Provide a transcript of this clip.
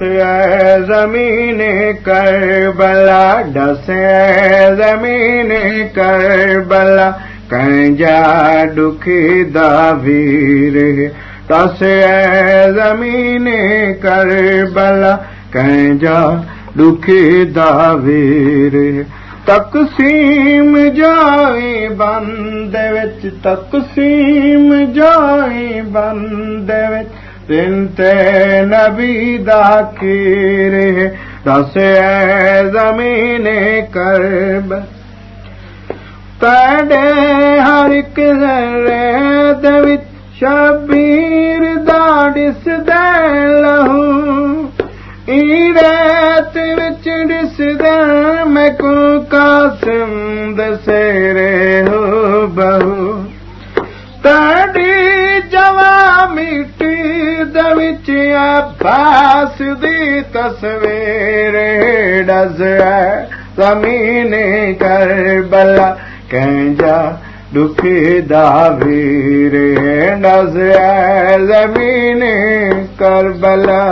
زمين ڪربلا ڊس زمين ڪربلا ڪنهن جا ڏکي داوير ڊس زمين ڪربلا ڪنهن جا ڏکي داوير تقسيم جائي بند وچ تقسيم جائي بند وچ دس زمين ڪرب تڏي هر هڪ وچ شبير دا ڏسدي لهون ئي ڏسدي مين ڪو قاسم دسيري هو بهو تڏي عباس دي تصوير ڊز زمين ڪربلا ڪنهن جا ڏکي داوير ڊز زمين ڪربلا